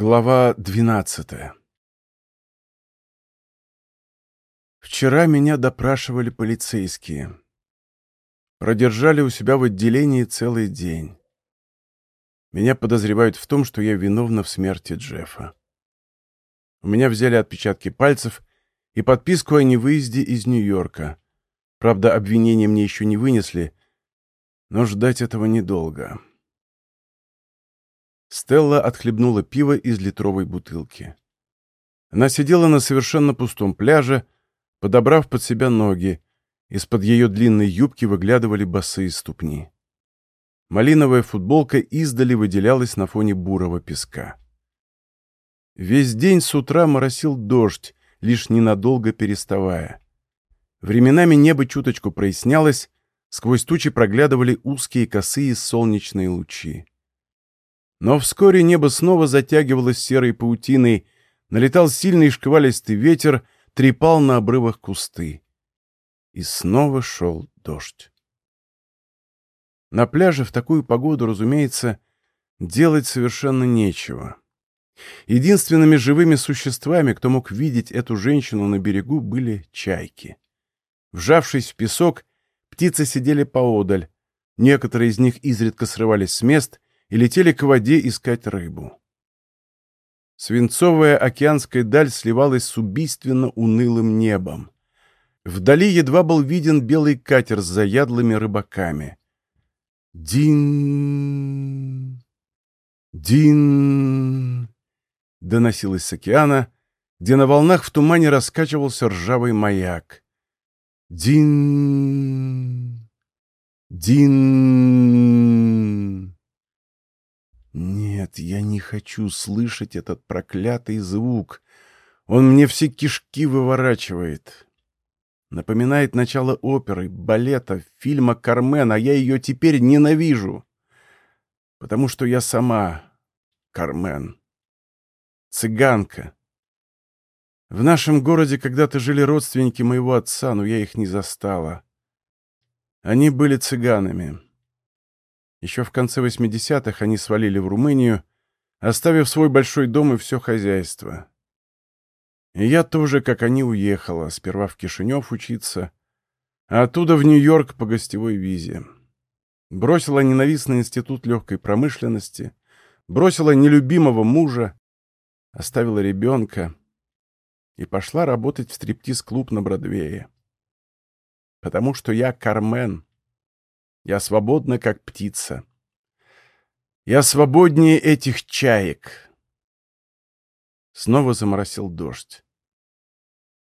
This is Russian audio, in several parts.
Глава двенадцатая Вчера меня допрашивали полицейские. Продержали у себя в отделении целый день. Меня подозревают в том, что я виновна в смерти Джеффа. У меня взяли отпечатки пальцев и подписку о невыезде из Нью-Йорка. Правда, обвинения мне еще не вынесли, но ждать этого недолго. Стелла отхлебнула пиво из литровой бутылки. Она сидела на совершенно пустом пляже, подобрав под себя ноги. Из-под ее длинной юбки выглядывали босые ступни. Малиновая футболка издали выделялась на фоне бурого песка. Весь день с утра моросил дождь, лишь ненадолго переставая. Временами небо чуточку прояснялось, сквозь тучи проглядывали узкие косые солнечные лучи. Но вскоре небо снова затягивалось серой паутиной, налетал сильный шквалистый ветер, трепал на обрывах кусты. И снова шел дождь. На пляже в такую погоду, разумеется, делать совершенно нечего. Единственными живыми существами, кто мог видеть эту женщину на берегу, были чайки. Вжавшись в песок, птицы сидели поодаль. Некоторые из них изредка срывались с мест и летели к воде искать рыбу. Свинцовая океанская даль сливалась с убийственно унылым небом. Вдали едва был виден белый катер с заядлыми рыбаками. «Дин! Дин!» доносилось с океана, где на волнах в тумане раскачивался ржавый маяк. «Дин! Дин!» Нет, я не хочу слышать этот проклятый звук. Он мне все кишки выворачивает. Напоминает начало оперы, балета, фильма «Кармен», а я ее теперь ненавижу. Потому что я сама Кармен. Цыганка. В нашем городе когда-то жили родственники моего отца, но я их не застала. Они были цыганами. Еще в конце 80-х они свалили в Румынию, оставив свой большой дом и все хозяйство. И я тоже, как они, уехала, сперва в Кишинев учиться, а оттуда в Нью-Йорк по гостевой визе. Бросила ненавистный институт легкой промышленности, бросила нелюбимого мужа, оставила ребенка и пошла работать в стриптиз-клуб на Бродвее. Потому что я Кармен — я свободна, как птица. Я свободнее этих чаек. Снова заморосил дождь.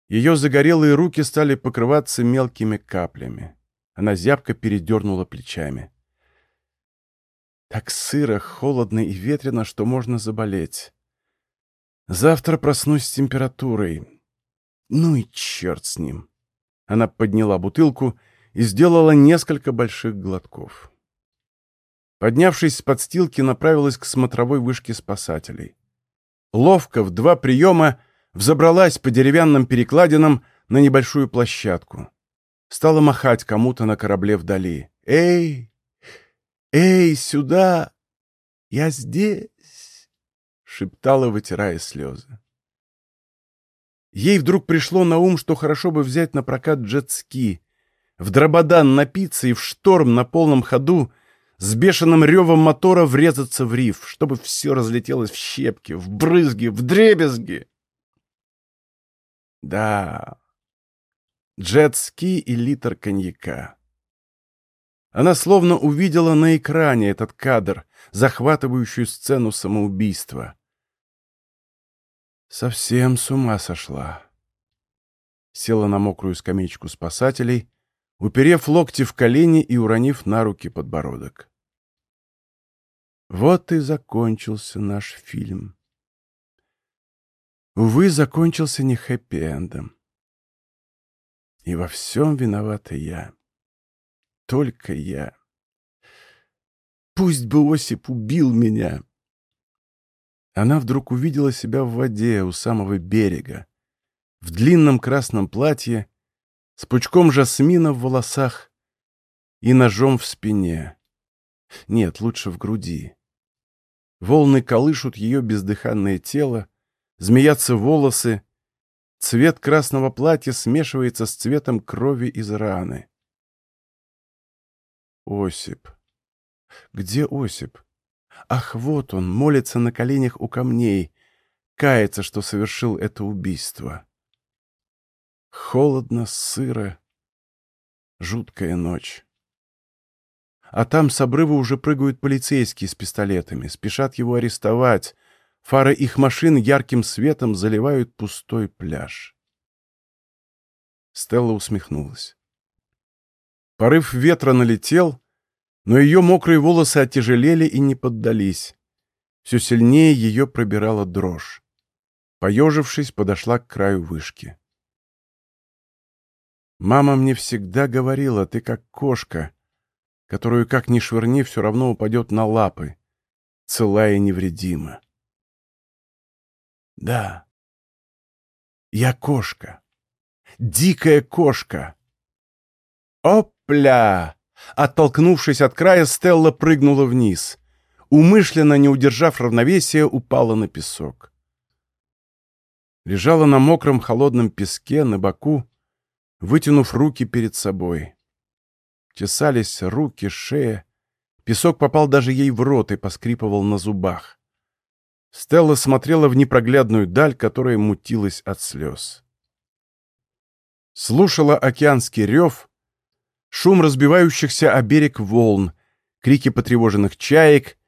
Ее загорелые руки стали покрываться мелкими каплями. Она зябко передернула плечами. Так сыро, холодно и ветрено, что можно заболеть. Завтра проснусь с температурой. Ну и черт с ним. Она подняла бутылку и сделала несколько больших глотков. Поднявшись с подстилки, направилась к смотровой вышке спасателей. Ловко, в два приема, взобралась по деревянным перекладинам на небольшую площадку. Стала махать кому-то на корабле вдали. «Эй! Эй, сюда! Я здесь!» — шептала, вытирая слезы. Ей вдруг пришло на ум, что хорошо бы взять на прокат джетски, в дрободан напиться и в шторм на полном ходу с бешеным ревом мотора врезаться в риф, чтобы все разлетелось в щепки, в брызги, в дребезги. Да, джет-ски и литр коньяка. Она словно увидела на экране этот кадр, захватывающую сцену самоубийства. Совсем с ума сошла. Села на мокрую скамеечку спасателей — уперев локти в колени и уронив на руки подбородок. Вот и закончился наш фильм. Увы, закончился не хэппи-эндом. И во всем виновата я. Только я. Пусть бы Осип убил меня. Она вдруг увидела себя в воде у самого берега, в длинном красном платье с пучком жасмина в волосах и ножом в спине. Нет, лучше в груди. Волны колышут ее бездыханное тело, змеятся волосы, цвет красного платья смешивается с цветом крови из раны. Осип. Где Осип? Ах, вот он, молится на коленях у камней, кается, что совершил это убийство. Холодно, сыро, жуткая ночь. А там с обрыва уже прыгают полицейские с пистолетами, спешат его арестовать. Фары их машин ярким светом заливают пустой пляж. Стелла усмехнулась. Порыв ветра налетел, но ее мокрые волосы оттяжелели и не поддались. Все сильнее ее пробирала дрожь. Поежившись, подошла к краю вышки. «Мама мне всегда говорила, ты как кошка, которую, как ни швырни, все равно упадет на лапы, целая и невредима. Да, я кошка, дикая кошка. Опля! Оттолкнувшись от края, Стелла прыгнула вниз. Умышленно, не удержав равновесия, упала на песок. Лежала на мокром холодном песке, на боку, вытянув руки перед собой. Чесались руки, шея. Песок попал даже ей в рот и поскрипывал на зубах. Стелла смотрела в непроглядную даль, которая мутилась от слез. Слушала океанский рев, шум разбивающихся о берег волн, крики потревоженных чаек,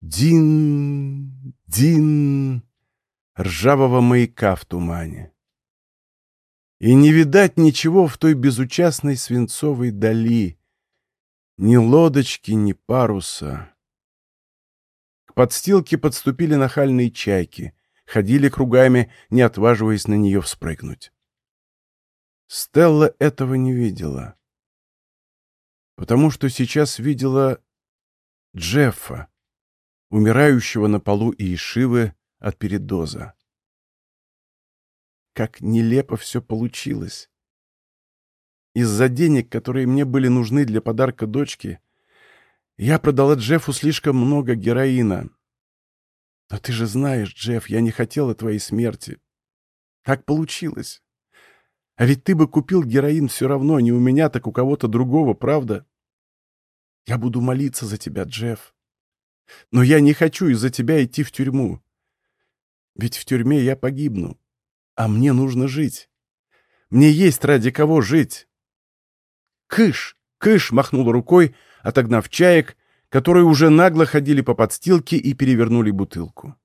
дин, дин, ржавого маяка в тумане. И не видать ничего в той безучастной свинцовой дали, ни лодочки, ни паруса. К подстилке подступили нахальные чайки, ходили кругами, не отваживаясь на нее вспрыгнуть. Стелла этого не видела. Потому что сейчас видела Джеффа, умирающего на полу Иешивы от передоза. Как нелепо все получилось. Из-за денег, которые мне были нужны для подарка дочке, я продала Джеффу слишком много героина. Но ты же знаешь, Джефф, я не хотела твоей смерти. Так получилось. А ведь ты бы купил героин все равно, не у меня, так у кого-то другого, правда? Я буду молиться за тебя, Джефф. Но я не хочу из-за тебя идти в тюрьму. Ведь в тюрьме я погибну. А мне нужно жить. Мне есть ради кого жить. «Кыш! Кыш!» — махнула рукой, отогнав чаек, которые уже нагло ходили по подстилке и перевернули бутылку.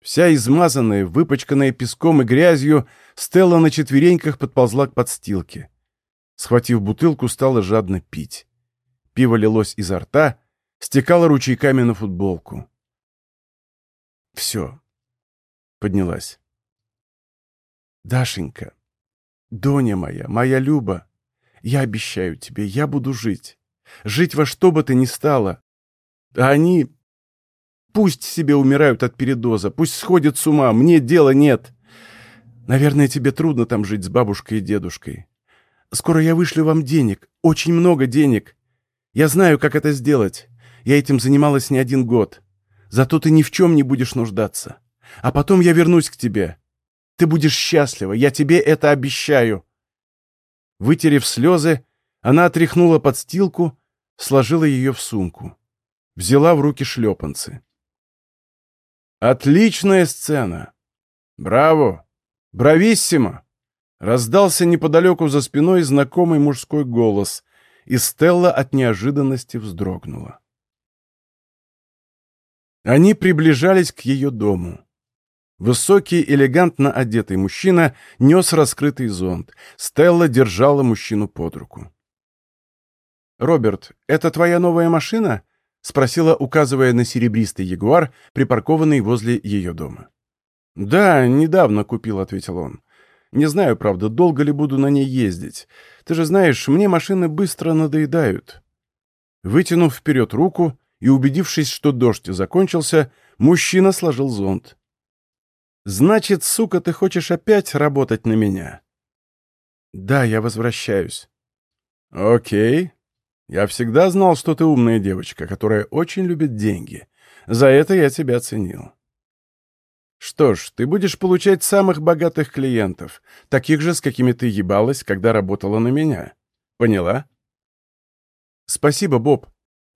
Вся измазанная, выпачканная песком и грязью, Стелла на четвереньках подползла к подстилке. Схватив бутылку, стала жадно пить. Пиво лилось изо рта, стекало ручейками на футболку. «Все». Поднялась. «Дашенька, Доня моя, моя Люба, я обещаю тебе, я буду жить. Жить во что бы то ни стало. А они... Пусть себе умирают от передоза, пусть сходят с ума, мне дела нет. Наверное, тебе трудно там жить с бабушкой и дедушкой. Скоро я вышлю вам денег, очень много денег. Я знаю, как это сделать. Я этим занималась не один год. Зато ты ни в чем не будешь нуждаться. А потом я вернусь к тебе. Ты будешь счастлива, я тебе это обещаю. Вытерев слезы, она отряхнула подстилку, сложила ее в сумку. Взяла в руки шлепанцы. «Отличная сцена! Браво! Брависсимо!» Раздался неподалеку за спиной знакомый мужской голос, и Стелла от неожиданности вздрогнула. Они приближались к ее дому. Высокий, элегантно одетый мужчина нес раскрытый зонт. Стелла держала мужчину под руку. «Роберт, это твоя новая машина?» — спросила, указывая на серебристый ягуар, припаркованный возле ее дома. «Да, недавно купил», — ответил он. «Не знаю, правда, долго ли буду на ней ездить. Ты же знаешь, мне машины быстро надоедают». Вытянув вперед руку и убедившись, что дождь закончился, мужчина сложил зонт. Значит, сука, ты хочешь опять работать на меня? Да, я возвращаюсь. Окей. Я всегда знал, что ты умная девочка, которая очень любит деньги. За это я тебя ценил. Что ж, ты будешь получать самых богатых клиентов, таких же, с какими ты ебалась, когда работала на меня. Поняла? Спасибо, Боб.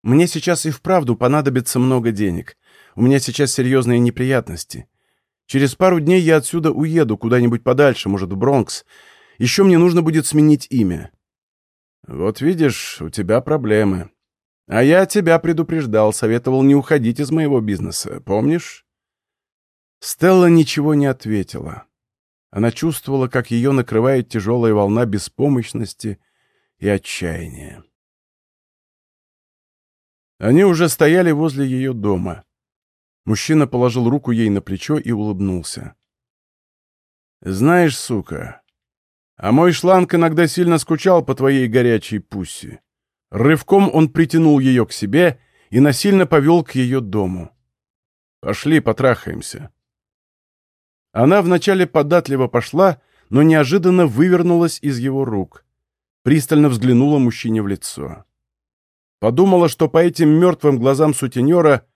Мне сейчас и вправду понадобится много денег. У меня сейчас серьезные неприятности. Через пару дней я отсюда уеду куда-нибудь подальше, может, в Бронкс. Еще мне нужно будет сменить имя. Вот видишь, у тебя проблемы. А я тебя предупреждал, советовал не уходить из моего бизнеса, помнишь? Стелла ничего не ответила. Она чувствовала, как ее накрывает тяжелая волна беспомощности и отчаяния. Они уже стояли возле ее дома. Мужчина положил руку ей на плечо и улыбнулся. «Знаешь, сука, а мой шланг иногда сильно скучал по твоей горячей пусси. Рывком он притянул ее к себе и насильно повел к ее дому. Пошли, потрахаемся». Она вначале податливо пошла, но неожиданно вывернулась из его рук. Пристально взглянула мужчине в лицо. Подумала, что по этим мертвым глазам сутенера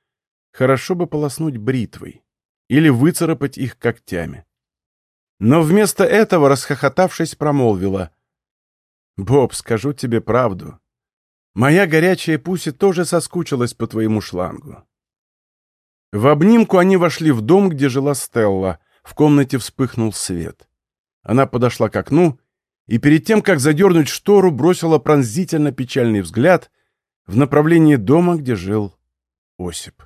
хорошо бы полоснуть бритвой или выцарапать их когтями. Но вместо этого, расхохотавшись, промолвила. «Боб, скажу тебе правду. Моя горячая Пуси тоже соскучилась по твоему шлангу». В обнимку они вошли в дом, где жила Стелла — в комнате вспыхнул свет. Она подошла к окну и перед тем, как задернуть штору, бросила пронзительно печальный взгляд в направлении дома, где жил Осип.